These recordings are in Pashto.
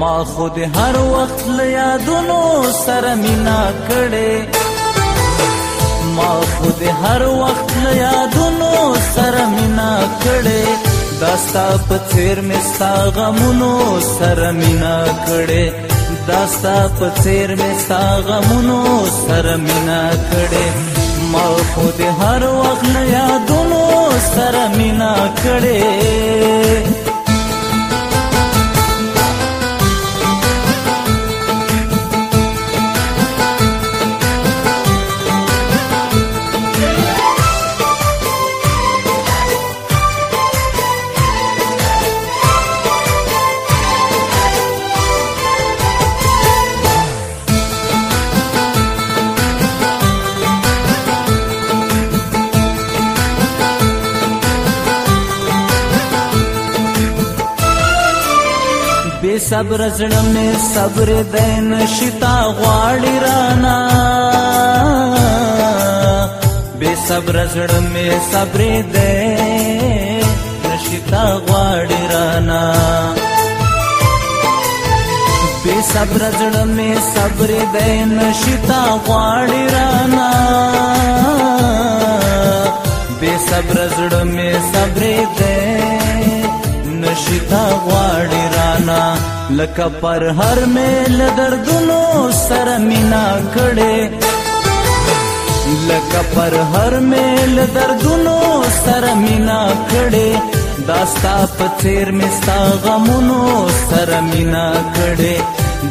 ما خود هر وخت له یادونو سره مینا کړې ما خود هر وخت له یادونو سره مینا کړې داستا په تیر مې ستا غمونو سره مینا کړې داستا په تیر مې ستا غمونو سره مینا کړې ما خود هر وخت له یادونو سره مینا کړې صبر زړه مې صبر دین شتا غواړي رانا بے صبر زړه مې صبر دین شتا غواړي رانا بے صبر زړه مې صبر دین شتا غواړي رانا بے صبر زړه مې صبر دین نشتا غواړي رانا لکه پر هر مې لدردونو سره مینا کړې لکه پر هر مې لدردونو سره مینا کړې داستا په تیر مې ستا غمونو سره مینا کړې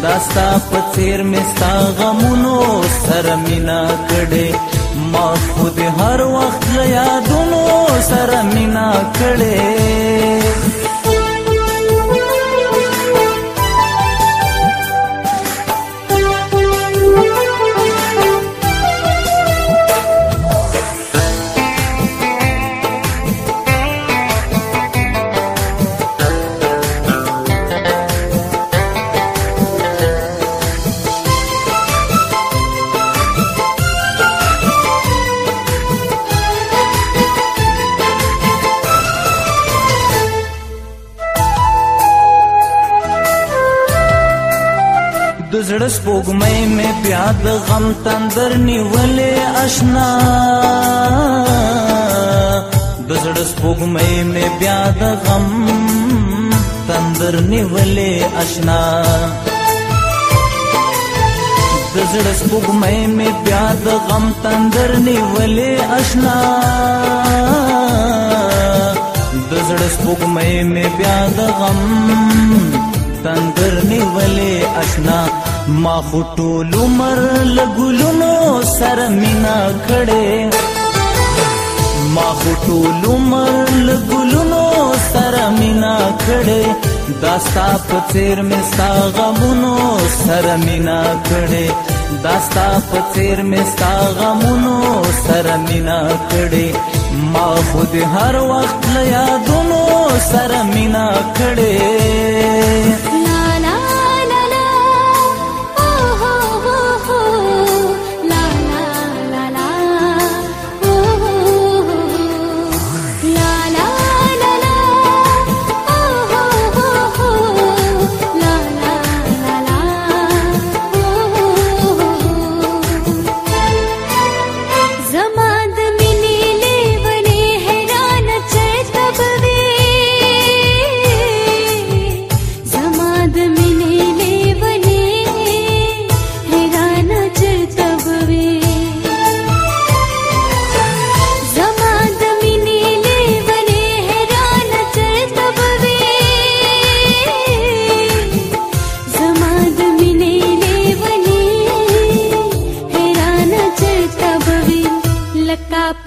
داستا په تیر مې ستا غمونو سره مینا کړې ما خو دې هر وخت یادونو سره مینا کړې د زړه سپوږمۍ مې بیا د غم تندر نیولې آشنا د زړه سپوږمۍ مې بیا د غم تندر نیولې آشنا د زړه سپوږمۍ مې بیا د غم تندر نیولې آشنا د زړه سپوږمۍ مې بیا د غم تندر نیولې آشنا ما خټول عمر لګولونو سر مینا کړې ما خټول عمر لګولونو سر مینا کړې داستا په تیر مې ساغمونو سر مینا کړې داستا په تیر مې ساغمونو سر مینا کړې ما خود هر وخت لا یادونو سر مینا کړې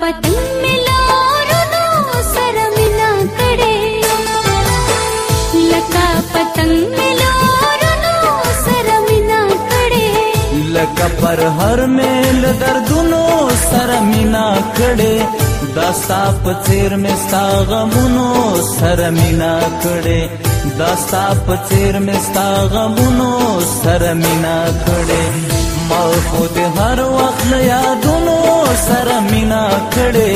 पतंग मिला रुदो सर मिला करे लका पतंग मिला रुदो सर मिला करे लका पर हर मेल दर्दनो सर मिला करे دا ستا په تیر مې ستا غمونو سره مینا کړې دا ستا په تیر مې ستا غمونو سره مینا کړې ما خو دې هر وخت یادونو అవసరమిన అక్కడే